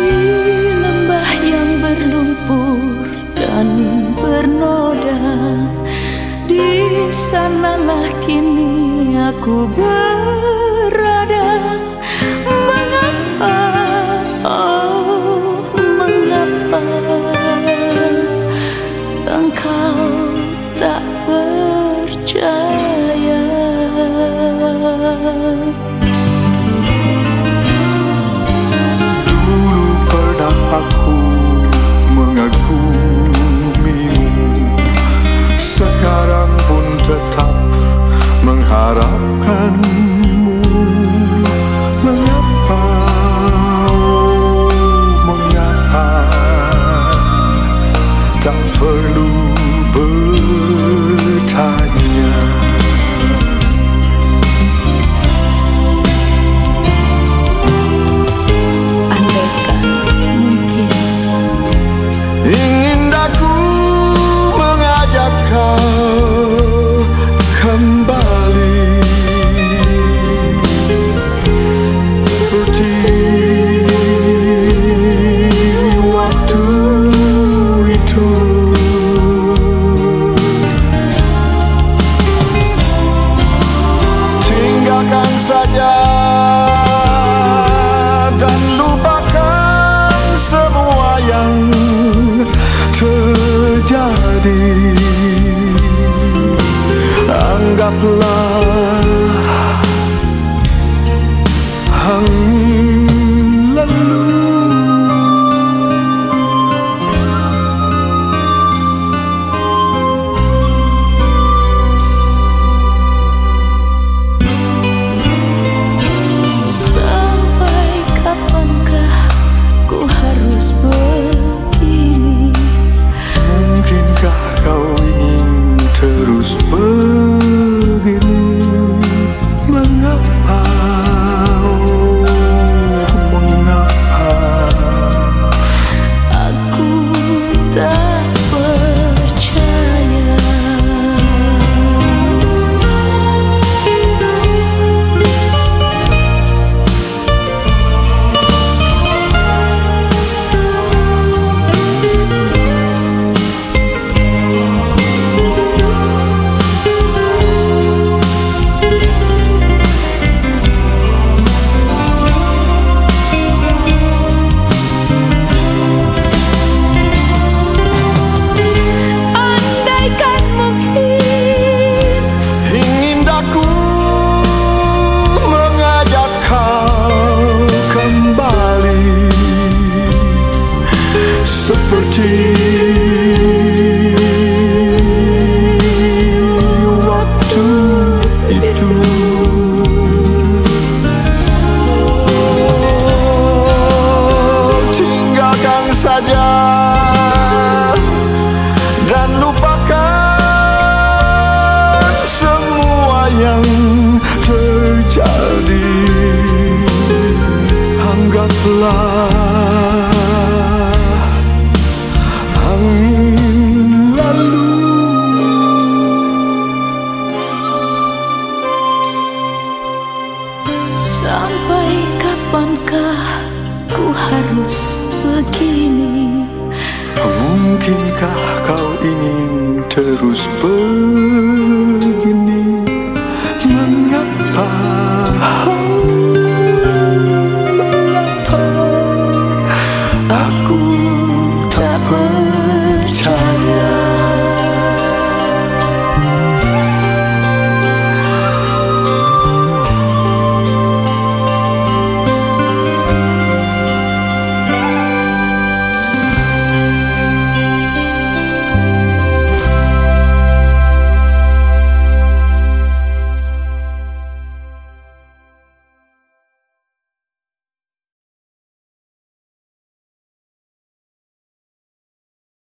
di lembah yang berlumpur dan bernoda. Di sanalah kini aku berada. Mengapa, oh mengapa Engkau tak percaya harapkan Tinggalkan Seperti waktu itu. Tinggalkan saja dan lupakan semua yang terjadi. Anggaplah ku harus begini? Mungkinkah kau ingin terus begini